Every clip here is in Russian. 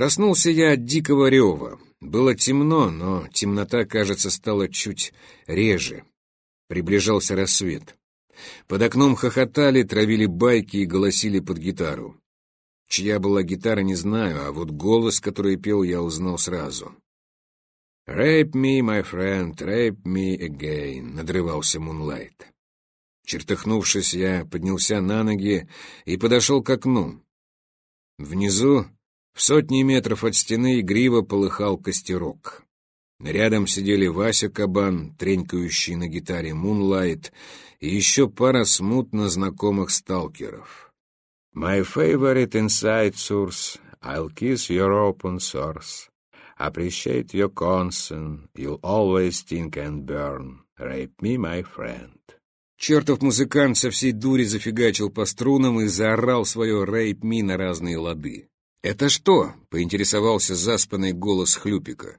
Проснулся я от дикого рева. Было темно, но темнота, кажется, стала чуть реже. Приближался рассвет. Под окном хохотали, травили байки и голосили под гитару. Чья была гитара, не знаю, а вот голос, который пел, я узнал сразу. «Rape me, my friend, rape me again», — надрывался Мунлайт. Чертыхнувшись, я поднялся на ноги и подошел к окну. Внизу, в сотни метров от стены, игриво полыхал костерок. Рядом сидели Вася Кабан, тренькающий на гитаре «Мунлайт», и еще пара смутно знакомых сталкеров. «My favorite inside source, I'll kiss your open source. Appreciate your concern, you'll always think and burn. Rape me, my friend». Чертов музыкант со всей дури зафигачил по струнам и заорал свое «Rape me» на разные лады. «Это что?» — поинтересовался заспанный голос Хлюпика.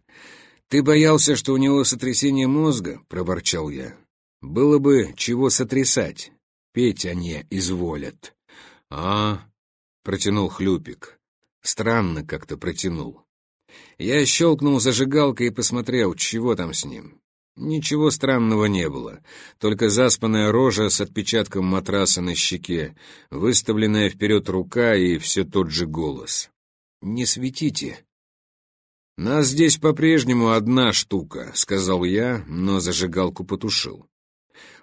«Ты боялся, что у него сотрясение мозга?» — проворчал я. «Было бы чего сотрясать. Петь они изволят». «А...» — протянул Хлюпик. Странно как-то протянул. Я щелкнул зажигалкой и посмотрел, чего там с ним. Ничего странного не было, только заспанная рожа с отпечатком матраса на щеке, выставленная вперед рука и все тот же голос. «Не светите», «Нас здесь по-прежнему одна штука», — сказал я, но зажигалку потушил.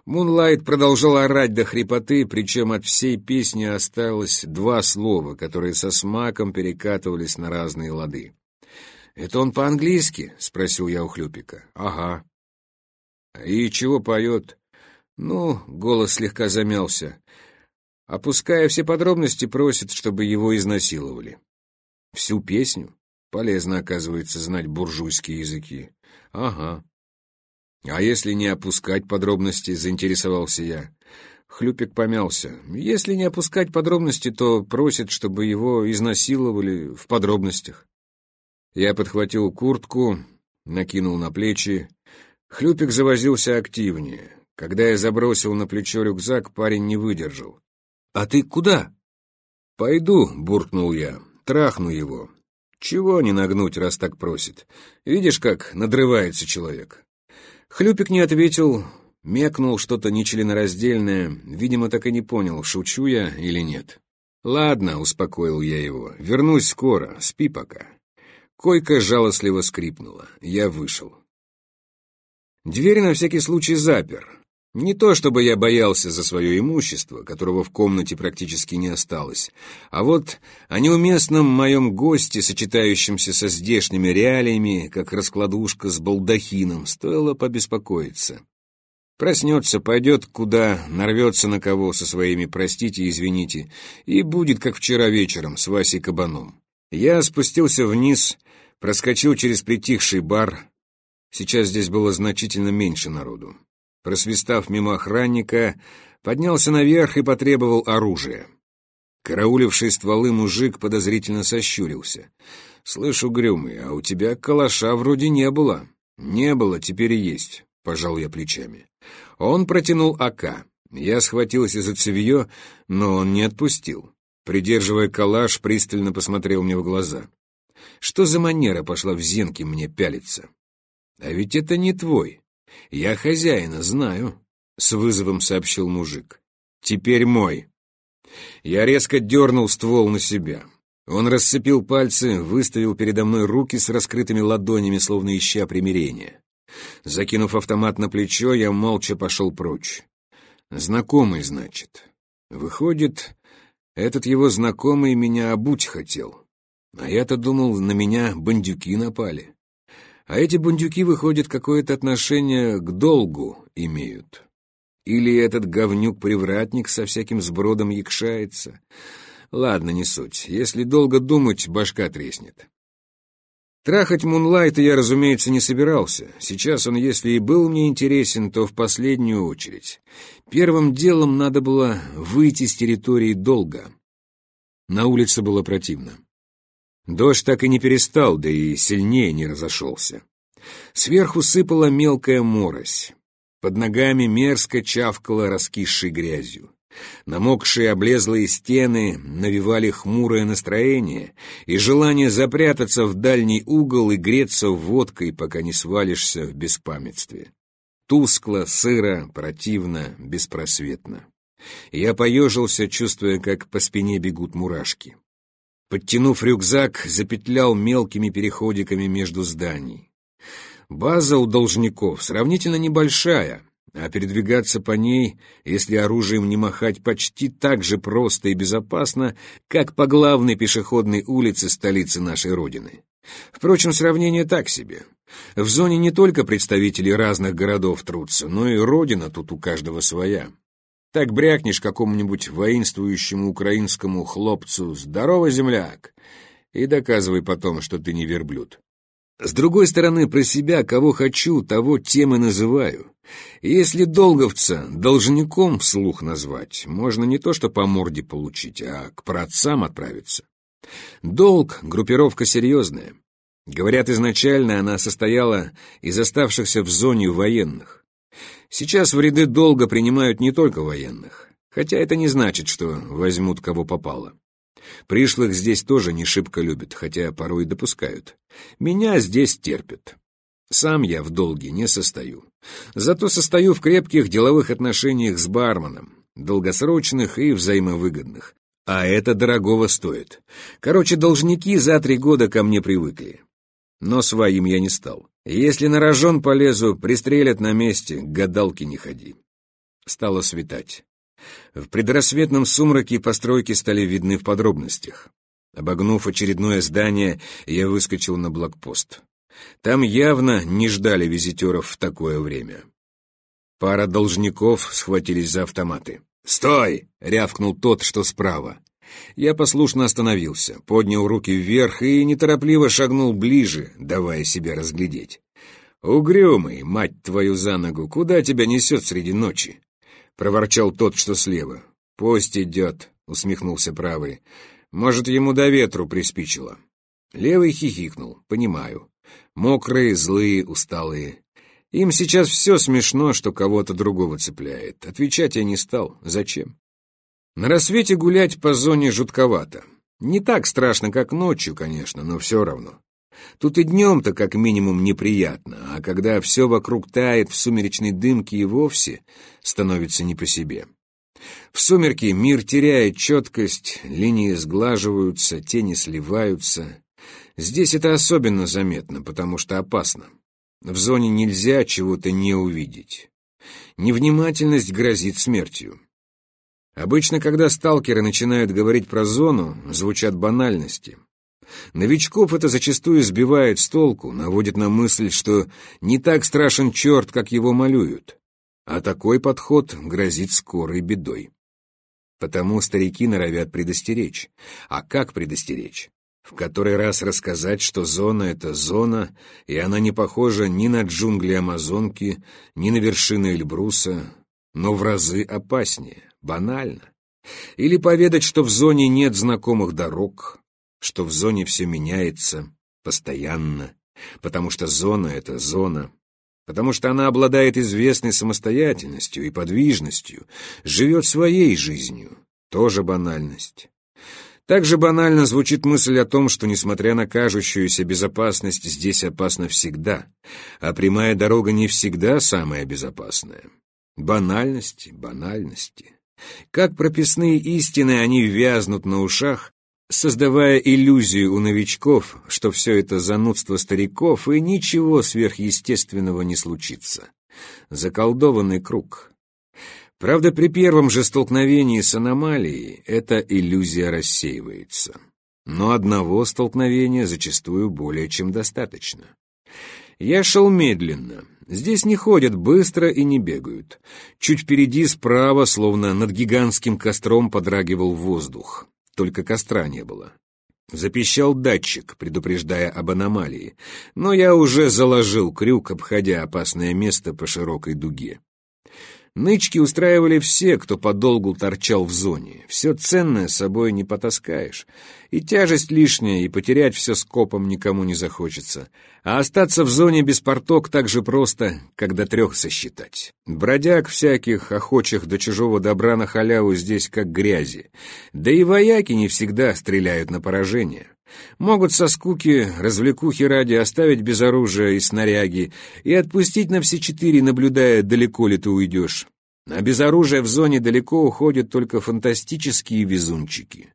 Мунлайт продолжал орать до хрипоты, причем от всей песни осталось два слова, которые со смаком перекатывались на разные лады. «Это он по-английски?» — спросил я у Хлюпика. «Ага». «И чего поет?» «Ну», — голос слегка замялся. Опуская все подробности, просит, чтобы его изнасиловали. «Всю песню?» Полезно, оказывается, знать буржуйские языки. Ага. А если не опускать подробности, заинтересовался я. Хлюпик помялся. Если не опускать подробности, то просит, чтобы его изнасиловали в подробностях. Я подхватил куртку, накинул на плечи. Хлюпик завозился активнее. Когда я забросил на плечо рюкзак, парень не выдержал. «А ты куда?» «Пойду», — буркнул я, — «трахну его. Чего не нагнуть, раз так просит? Видишь, как надрывается человек. Хлюпик не ответил, мекнул что-то нечленораздельное, видимо, так и не понял, шучу я или нет. «Ладно», — успокоил я его, — «вернусь скоро, спи пока». Койка жалостливо скрипнула. Я вышел. Дверь на всякий случай запер. Не то чтобы я боялся за свое имущество, которого в комнате практически не осталось, а вот о неуместном моем госте, сочетающемся со здешними реалиями, как раскладушка с балдахином, стоило побеспокоиться. Проснется, пойдет куда, нарвется на кого со своими «простите, извините», и будет, как вчера вечером, с Васей Кабаном. Я спустился вниз, проскочил через притихший бар. Сейчас здесь было значительно меньше народу просвистав мимо охранника, поднялся наверх и потребовал оружия. Карауливший стволы мужик подозрительно сощурился. «Слышу, Грюмый, а у тебя калаша вроде не было». «Не было, теперь есть», — пожал я плечами. Он протянул АК. Я схватился за цевье, но он не отпустил. Придерживая калаш, пристально посмотрел мне в глаза. «Что за манера пошла в зенки мне пялиться?» «А ведь это не твой. «Я хозяина знаю», — с вызовом сообщил мужик. «Теперь мой». Я резко дернул ствол на себя. Он расцепил пальцы, выставил передо мной руки с раскрытыми ладонями, словно ища примирения. Закинув автомат на плечо, я молча пошел прочь. Знакомый, значит. Выходит, этот его знакомый меня обуть хотел. А я-то думал, на меня бандюки напали. А эти бундюки, выходит, какое-то отношение к долгу имеют. Или этот говнюк-привратник со всяким сбродом якшается. Ладно, не суть. Если долго думать, башка треснет. Трахать Мунлайта я, разумеется, не собирался. Сейчас он, если и был мне интересен, то в последнюю очередь. Первым делом надо было выйти с территории долга. На улице было противно. Дождь так и не перестал, да и сильнее не разошелся. Сверху сыпала мелкая морось. Под ногами мерзко чавкала раскисшей грязью. Намокшие облезлые стены навевали хмурое настроение и желание запрятаться в дальний угол и греться водкой, пока не свалишься в беспамятстве. Тускло, сыро, противно, беспросветно. Я поежился, чувствуя, как по спине бегут мурашки. Подтянув рюкзак, запетлял мелкими переходиками между зданий. База у должников сравнительно небольшая, а передвигаться по ней, если оружием не махать, почти так же просто и безопасно, как по главной пешеходной улице столицы нашей Родины. Впрочем, сравнение так себе. В зоне не только представители разных городов трутся, но и Родина тут у каждого своя. Так брякнешь какому-нибудь воинствующему украинскому хлопцу «Здорово, земляк!» и доказывай потом, что ты не верблюд. С другой стороны, про себя, кого хочу, того тем и называю. Если долговца должником вслух назвать, можно не то что по морде получить, а к праотцам отправиться. Долг — группировка серьезная. Говорят, изначально она состояла из оставшихся в зоне военных. Сейчас в ряды долга принимают не только военных, хотя это не значит, что возьмут кого попало. Пришлых здесь тоже не шибко любят, хотя порой допускают. Меня здесь терпят. Сам я в долге не состою. Зато состою в крепких деловых отношениях с барменом, долгосрочных и взаимовыгодных. А это дорогого стоит. Короче, должники за три года ко мне привыкли. Но своим я не стал. Если на рожон полезу, пристрелят на месте, гадалки не ходи. Стало светать. В предрассветном сумраке постройки стали видны в подробностях. Обогнув очередное здание, я выскочил на блокпост. Там явно не ждали визитеров в такое время. Пара должников схватились за автоматы. «Стой!» — рявкнул тот, что справа. Я послушно остановился, поднял руки вверх и неторопливо шагнул ближе, давая себя разглядеть. «Угрюмый, мать твою за ногу, куда тебя несет среди ночи?» проворчал тот, что слева. «Пусть идет», — усмехнулся правый. «Может, ему до ветру приспичило». Левый хихикнул, понимаю. Мокрые, злые, усталые. Им сейчас все смешно, что кого-то другого цепляет. Отвечать я не стал. Зачем? На рассвете гулять по зоне жутковато. Не так страшно, как ночью, конечно, но все равно. Тут и днем-то как минимум неприятно, а когда все вокруг тает в сумеречной дымке и вовсе становится не по себе. В сумерки мир теряет четкость, линии сглаживаются, тени сливаются. Здесь это особенно заметно, потому что опасно. В зоне нельзя чего-то не увидеть. Невнимательность грозит смертью. Обычно, когда сталкеры начинают говорить про зону, звучат банальности. Новичков это зачастую сбивает с толку, наводит на мысль, что не так страшен черт, как его малюют. А такой подход грозит скорой бедой. Потому старики норовят предостеречь. А как предостеречь? В который раз рассказать, что зона — это зона, и она не похожа ни на джунгли Амазонки, ни на вершины Эльбруса, но в разы опаснее, банально. Или поведать, что в зоне нет знакомых дорог, что в зоне все меняется постоянно, потому что зона — это зона, потому что она обладает известной самостоятельностью и подвижностью, живет своей жизнью, тоже банальность. Также банально звучит мысль о том, что, несмотря на кажущуюся безопасность, здесь опасно всегда, а прямая дорога не всегда самая безопасная. Банальности, банальности. Как прописные истины они вязнут на ушах, создавая иллюзию у новичков, что все это занудство стариков и ничего сверхъестественного не случится. Заколдованный круг. Правда, при первом же столкновении с аномалией эта иллюзия рассеивается. Но одного столкновения зачастую более чем достаточно. Я шел медленно. Здесь не ходят быстро и не бегают. Чуть впереди справа, словно над гигантским костром, подрагивал воздух только костра не было. Запищал датчик, предупреждая об аномалии, но я уже заложил крюк, обходя опасное место по широкой дуге. Нычки устраивали все, кто подолгу торчал в зоне. Все ценное с собой не потаскаешь. И тяжесть лишняя, и потерять все скопом никому не захочется. А остаться в зоне без порток так же просто, как до трех сосчитать. Бродяг всяких, охочих до чужого добра на халяву здесь как грязи. Да и вояки не всегда стреляют на поражение. Могут со скуки, развлекухи ради оставить без оружия и снаряги и отпустить на все четыре, наблюдая, далеко ли ты уйдешь. А без оружия в зоне далеко уходят только фантастические везунчики.